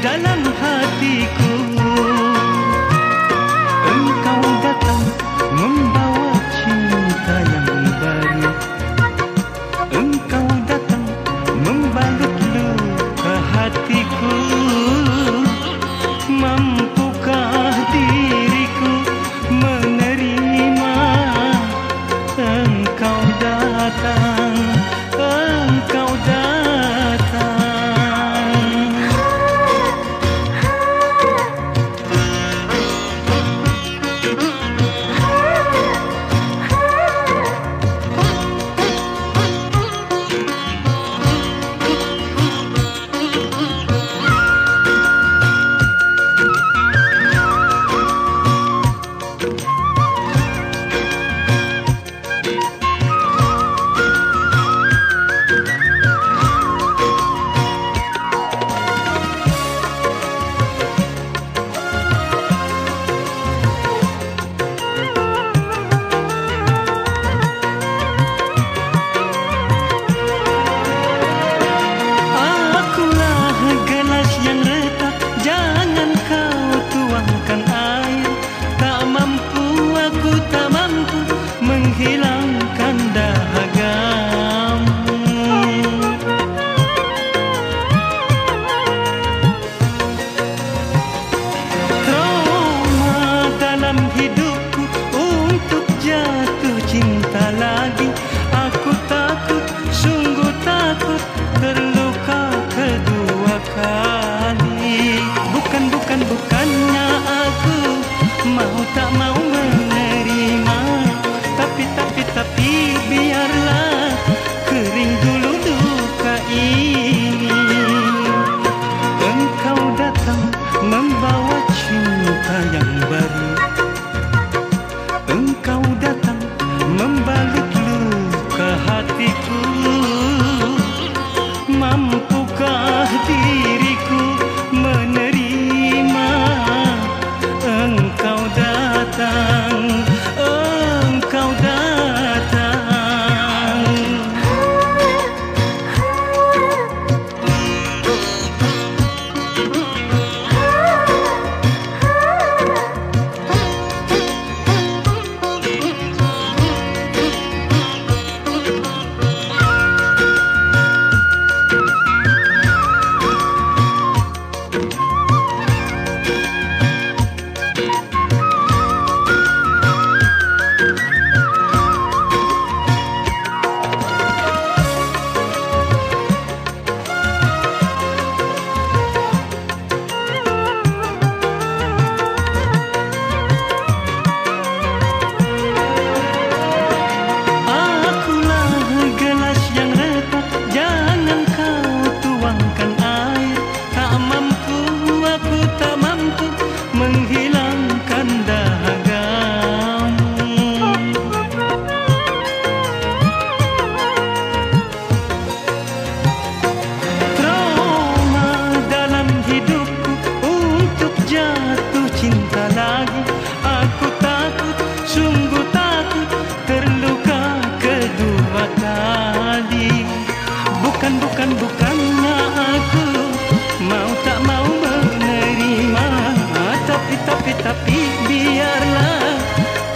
dalam hatiku. lagi. Aku takut, sungguh takut Terluka kedua kali. Bukan, bukan, bukannya aku Mau tak mau menerima. Ah, tapi, tapi, tapi biarlah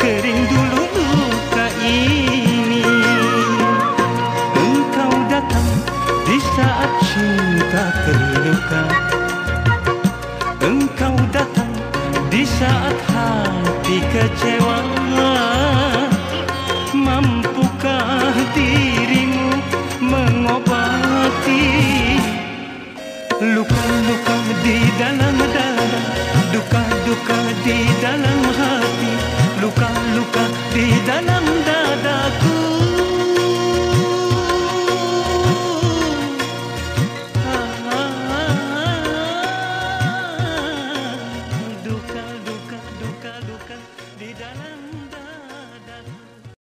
Kering dulu luka ini. Engkau datang di saat cinta terluka Terluka. luka luka di dalam dada duka duka di dalam hati luka luka di dalam